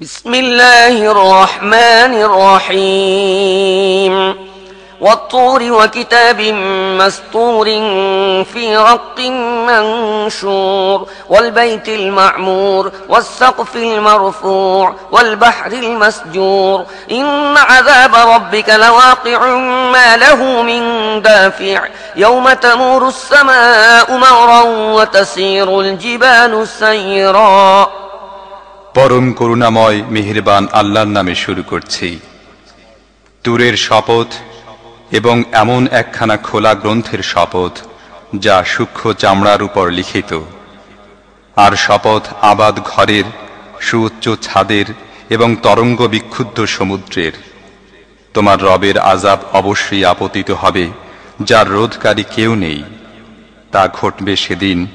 بسم الله الرحمن الرحيم. والطور وكتاب مستور في رق منشور والبيت المعمور والسقف المرفوع والبحر المسجور. إن عذاب ربك لواقع ما له من دافع. يوم تمور السماء مورا وتسير الجبال سيرا. পরম করুণাময় মেহেরবান আল্লাহর নামে শুরু করছি। তুরের শপথ এবং এমন একখানা খোলা গ্রন্থের শপথ যা সূক্ষ্ম চামড়ার উপর লিখিত। আর শপথ আবাদ ঘরের, সুউচ্চ ছাদের এবং তরঙ্গ বিক্ষুব্ধ সমুদ্রের। তোমার রবের আজাব অবশ্যই আপতিত হবে, যার রোধকারী কেউ নেই। তা ঘটবে সেদিন,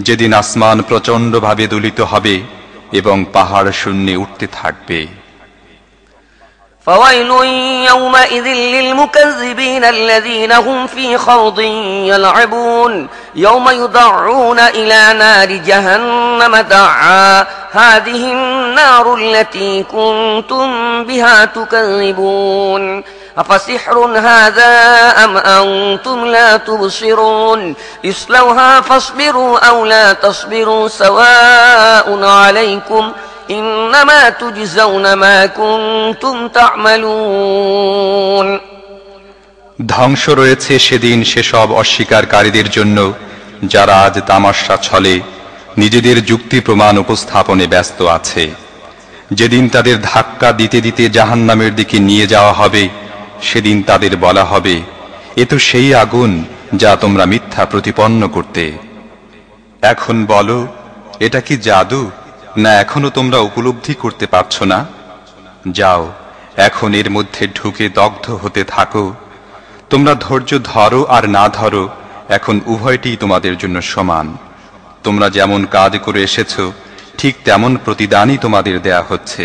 যেদিন আসমান প্রচণ্ডভাবে দূলিত হবে এবং পাহাড় শূন্যে উঠতে থাকবে فويل يومئذ للمكذبين الذين هم في خوض يلعبون يوم يدعون إلى نار جهنم دعا هذه النار التي كنتم بها تكذبون أفسحر هذا أم أنتم لا تبصرون اصلوها فاصبروا أو لا تصبروا سواء عليكم إنما تجزون ما كنتم تعملون ধ্বংস রয়েছে সেদিন সেসব অস্বীকারীদের জন্য যারা আজ তামাশা ছলে নিজেদের যুক্তি প্রমাণ উপস্থাপনে ব্যস্ত আছে যেদিন তাদের ধাক্কা দিতে দিতে জাহান্নামের দিকে নিয়ে যাওয়া হবে সেদিন তাদের বলা হবে, এ তো সেই আগুন যা তোমরা মিথ্যা প্রতিপন্ন করতে। এখন বলো, এটা কি জাদু, না এখনও তোমরা উপলব্ধি করতে পারছ না? যাও, এখন এর মধ্যে ঢুকে দগ্ধ হতে থাকো। তোমরা ধৈর্য ধরো আর না ধরো, এখন উভয়টি তোমাদের জন্য সমান। তোমরা যেমন কাজ করে এসেছ, ঠিক তেমন প্রতিদানই তোমাদের দেয়া হচ্ছে।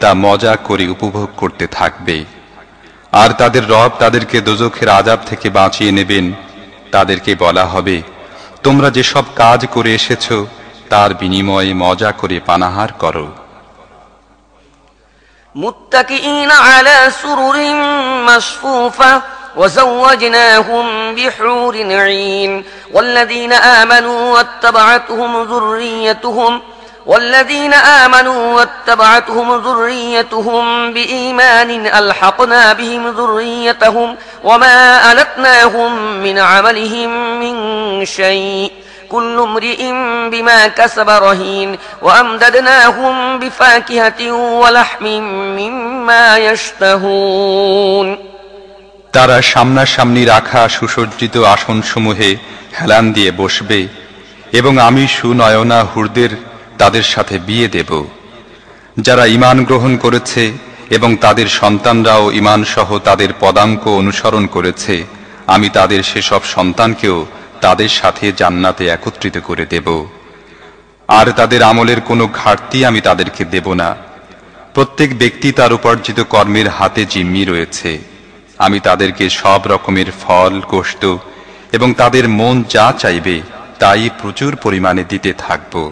তা মজা করে উপভোগ করতে থাকবে আর তাদের রব তাদেরকে দোজখের আজাব থেকে বাঁচিয়ে নেবেন তাদেরকে বলা হবে তোমরা যেসব কাজ করে এসেছ তার বিনিময়ে মজা করে পানাহার করো متكئين على سرر مصفوفة وزوجناهم بحور عين والذين آمنوا واتبعتهم ذريتهم والذين آمنوا واتبعتهم ذريتهم بإيمان ألحقنا بهم ذريتهم وما ألتناهم من عملهم من شيء كل امرئ بما كسب رهين وأمددناهم بفاكهة ولحم مما يشتهون তারা সামনাসামনি রাখা সুসজ্জিত আসনসমূহে হেলান দিয়ে বসবে এবং আমি সুনয়না হুরদের তাদের সাথে বিয়ে দেব। যারা ইমান গ্রহণ করেছে এবং তাদের সন্তানরাও ইমান সহ তাদের পদাঙ্ক অনুসরণ করেছে, আমি তাদের সেসব সন্তানকেও তাদের সাথে জান্নাতে একত্রিত করে দেব। আর তাদের আমলের কোনো ঘাটতি আমি তাদেরকে দেব না। প্রত্যেক ব্যক্তি তার উপার্জিত কর্মের হাতে জিম্মি রয়েছে। আমি তাদেরকে সব রকমের ফল গোষ্ঠ এবং তাদের মন যা চাইবে তাই প্রচুর পরিমাণে দিতে থাকব।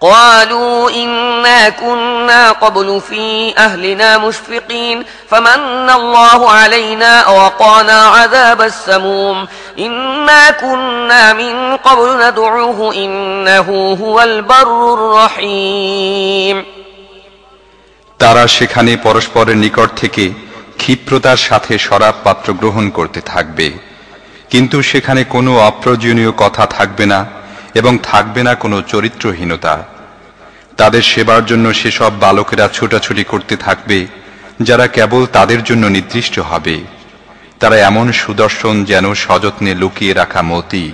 قالوا إنا كنا قبل في أهلنا مشفقين فمن الله علينا وقانا عذاب السموم إنا كنا من قبل ندعوه إنه هو البر الرحيم তারা সেখানে পরস্পরের নিকট থেকে ক্ষিপ্রতার সাথে শরাব পাত্র গ্রহণ করতে থাকবে কিন্তু সেখানে কোনো অপ্রয়োজনীয় কথা থাকবে না এবং থাকবে না কোনো চরিত্রহীনতা। তাদের সেবার জন্য সেসব বালকেরা ছোটাছুটি করতে থাকবে, যারা কেবল তাদের জন্য নির্দিষ্ট হবে। তারা এমন সুদর্শন যেন সযত্নে লুকিয়ে রাখা মতি।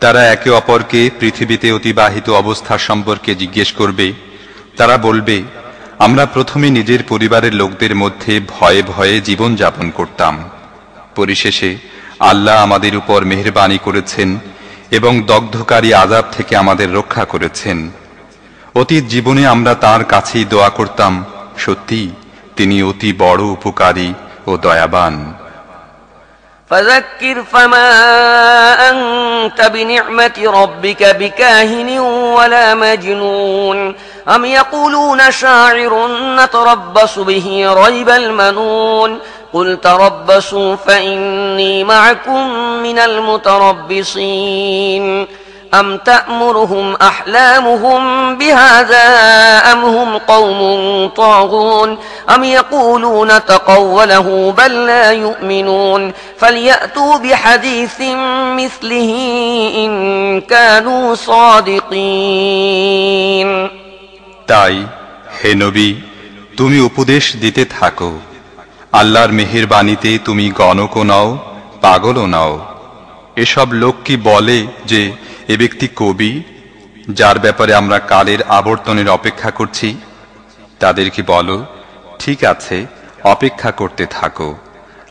তারা একে অপরকে পৃথিবীতে অতিবাহিত অবস্থা সম্পর্কে জিজ্ঞেস করবে। তারা বলবে, আমরা প্রথমে নিজের পরিবারের লোকদের মধ্যে ভয়ে ভয়ে জীবন যাপন করতাম। পরিশেষে আল্লাহ আমাদের উপর মেহরবানি করেছেন এবং দগ্ধকারী আজাব থেকে আমাদের রক্ষা করেছেন অতীত জীবনে আমরা তার কাছেই দোয়া করতাম সত্যি তিনি অতি বড় উপকারী ও দয়াবান فذكر فما أنت بنعمة ربك بكاهن ولا مجنون أم يقولون شاعر نتربص به ريب المنون قل تربصوا فإني معكم من المتربصين أم تأمرهم أحلامهم بهذا أم هم قوم طاغون أم يقولون تقوله بل لا يؤمنون فليأتوا بحديث مثله إن كانوا صادقين তাই হে নবী তুমি উপদেশ দিতে থাকো আল্লাহর মেহেরবাণীতে তুমি গণকও নাও, পাগলও নাও। এসব লোক কি বলে যে, এ ব্যক্তি কবি? যার ব্যাপারে আমরা কালের আবর্তনের অপেক্ষা করছি? তাদেরকে বলো, ঠিক আছে, অপেক্ষা করতে থাকো।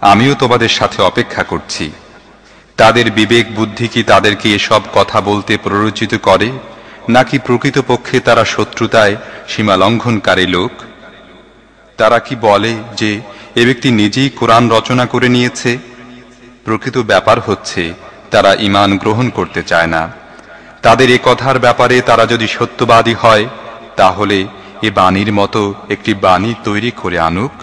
আমিও তোমাদের সাথে অপেক্ষা করছি। তাদের বিবেক বুদ্ধি কি তাদেরকে এসব কথা বলতে প্ররোচিত করে? নাকি প্রকৃতপক্ষে তারা শত্রুতায় সীমা লঙ্ঘনকারী লোক? তারা কি বলে যে এ ব্যক্তি নিজেই কোরআন রচনা করে নিয়েছে প্রকৃত ব্যাপার হচ্ছে তারা ইমান গ্রহণ করতে চায় না তাদের এ কথার ব্যাপারে তারা যদি সত্যবাদী হয় তাহলে এ বাণীর মতো একটি বাণী তৈরি করে আনুক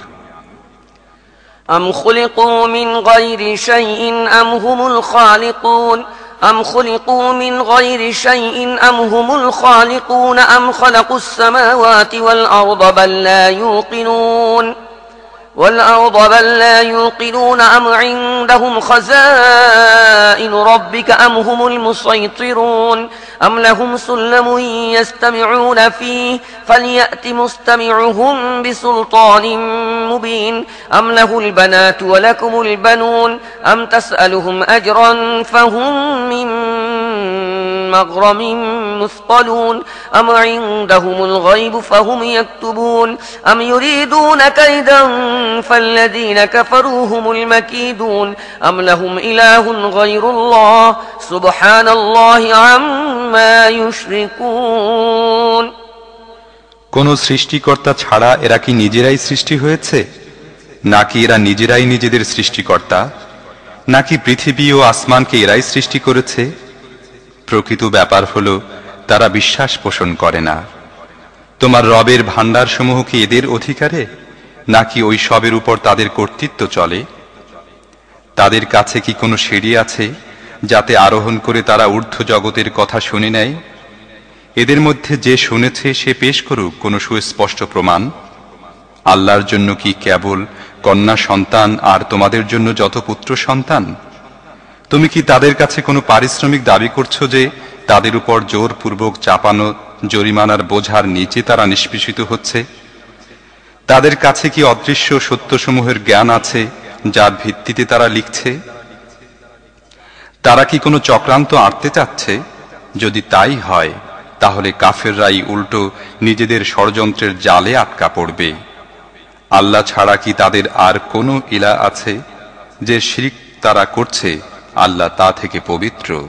أم خلقوا من غير شيء أم هم الخالقون أم خلقوا من غير شيء أم هم الخالقون أم خلقوا السماوات والأرض بل لا يوقنون والأرض بل لا يوقنون أم عندهم خزائن ربك أم هم المسيطرون أم لهم سلم يستمعون فيه فليأت مستمعهم بسلطان مبين أم له البنات ولكم البنون أم تسألهم أجرا فهم من مغرم مثقلون أم عندهم الغيب فهم يكتبون أم يريدون كيدا فالذين كفروا هم المكيدون أم لهم إله غير الله سبحان الله عما يشركون কোন সৃষ্টিকর্তা ছাড়া এরা কি নিজেরাই সৃষ্টি হয়েছে নাকি এরা নিজেরাই নিজেদের সৃষ্টিকর্তা নাকি পৃথিবী ও আসমানকে এরাই সৃষ্টি করেছে প্রকৃত ব্যাপার হল তারা বিশ্বাস পোষণ করে না। তোমার রবের ভাণ্ডারসমূহ কি এদের অধিকারে? নাকি ওই সবের উপর তাদের কর্তৃত্ব চলে? তাদের কাছে কি কোনো সিঁড়ি আছে, যাতে আরোহণ করে তারা ঊর্ধ্ব জগতের কথা শুনে নেয়? এদের মধ্যে যে শুনেছে, সে পেশ করুক কোনো সুস্পষ্ট প্রমাণ। আল্লাহর জন্য কি কেবল কন্যা সন্তান আর তোমাদের জন্য যত পুত্র সন্তান? তুমি কি তাদের কাছে কোনো পারিশ্রমিক দাবি করছ যে তাদের উপর জোরপূর্বক চাপানো জরিমানার বোঝার নিচে তারা নিষ্পেষিত হচ্ছে। তাদের কাছে কি অদৃশ্য সত্যসমূহের জ্ঞান আছে, যার ভিত্তিতে তারা লিখছে? তারা কি কোনো চক্রান্ত আঁটতে চাচ্ছে? যদি তাই হয়, তাহলে কাফের কাফেররাই উল্টো নিজেদের ষড়যন্ত্রের জালে আটকা পড়বে। আল্লাহ ছাড়া কি তাদের আর কোনো ইলা আছে? যে শিরিক তারা করছে, আল্লাহ তা থেকে পবিত্র।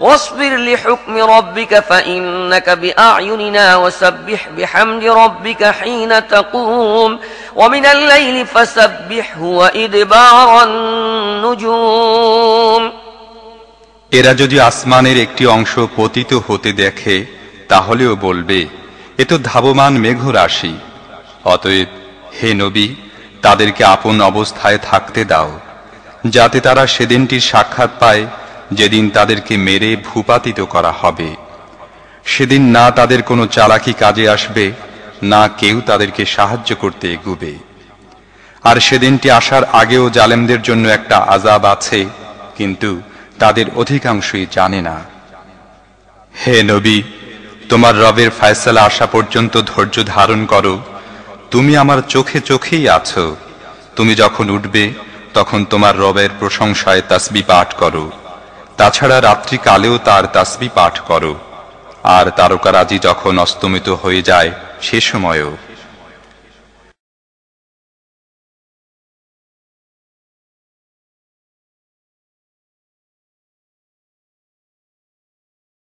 واصبر لحكم ربك فإنك بأعيننا وسبح بحمد ربك حين تقوم ومن الليل فسبحه وإدبار النجوم এরা যদি আসমানের একটি অংশ পতিত হতে দেখে তাহলেও বলবে এ তো ধাবমান মেঘ রাশি অতএব হে নবী তাদেরকে আপন অবস্থায় থাকতে দাও যাতে তারা সেদিনটির সাক্ষাৎ পায় যেদিন তাদেরকে মেরে ভূপাতিত করা হবে। সেদিন না তাদের কোনো চালাকি কাজে আসবে, না কেউ তাদেরকে সাহায্য করতে এগুবে। আর সেদিনটি আসার আগেও জালেমদের জন্য একটা আজাব আছে, কিন্তু তাদের অধিকাংশই জানে না। হে নবী, তোমার রবের ফায়সালা আসা পর্যন্ত ধৈর্য ধারণ করো। তুমি আমার চোখে চোখেই আছো। তুমি যখন উঠবে, তখন তোমার রবের প্রশংসায় তাসবি পাঠ করো। তাছাড়া রাত্রিকালেও তার তাসবি পাঠ করো। আর তারকারাজি যখন অস্তমিত হয়ে যায় সে সময়ও